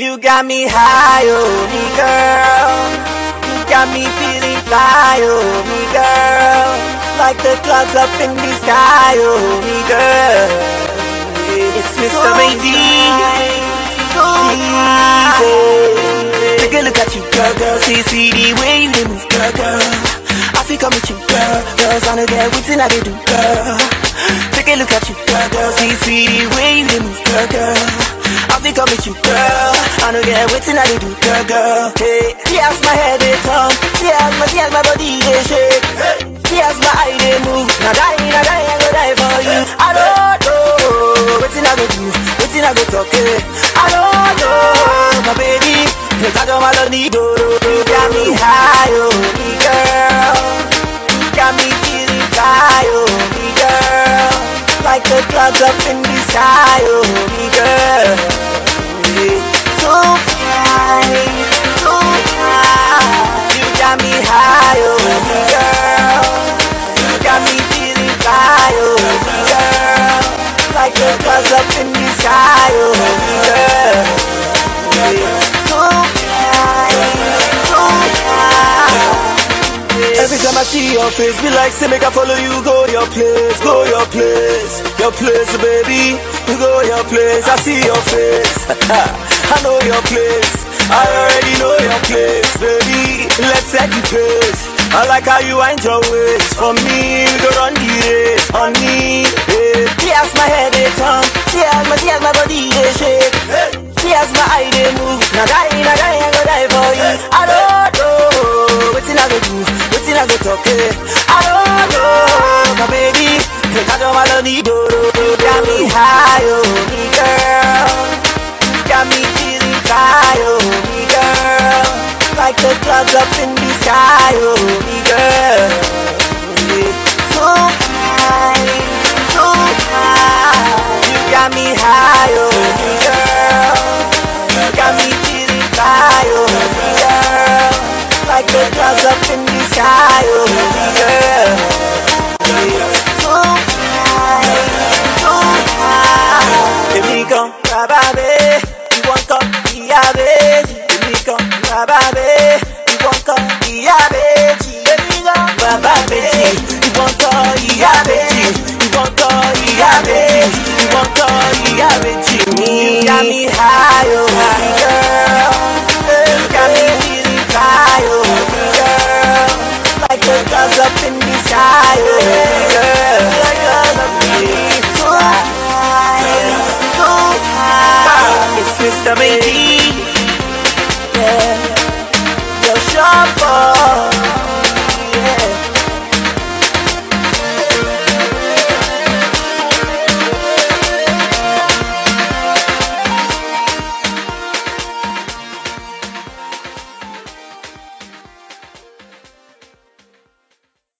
You got me high, oh me girl. You got me feeling fly, oh me girl. Like the clouds up in the sky, oh me girl. It's Mr. Mady. Take a look at you, girl, girl. See, see the way you move, girl, girl. I feel come with you, girl. Girls on the get waiting, I do, girl. Take a look at you, girl, girl. See, see the way you move, girl, girl. I think I'm with you, girl. I know get waiting, I do, girl, girl. Hey, yes, my head is on. Yes, my, yes, my body they shake. Yes, my eye they move. Now die, now die, I go die for you. I don't know, waiting I go do, waiting I go talk. Hey. I don't know, my baby. Cause I don't wanna need you. You got me high, oh, me girl. You got me feeling high, oh, me girl. Like the clouds up in the sky, oh, I see your face, be like, say, make I follow you, go your place, go your place, your place, baby, you go your place, I see your face, I know your place, I already know your place, baby, let's set the pace, I like how you wind your waist, for me, we go run the race, on me, Tears my head they turn, tears my tears my body they shake. Tears my eye they move. Now die, now die melody, do You got me high, oh me girl. You got me feeling high, oh me girl. Like the clouds up in the sky, oh me girl. Yeah. So high. got me high, oh girl. You got me feeling fly, oh girl. Like the clouds up in the sky, oh girl. Come, baby. You want come, yeah, baby. Let me come, baby. You want come, yeah, baby. You want come, yeah, baby. You got me high, oh girl. You got me feeling high, oh girl. Like the stars up in the sky, oh girl. Like so high, so high. Mr. Mady, chapa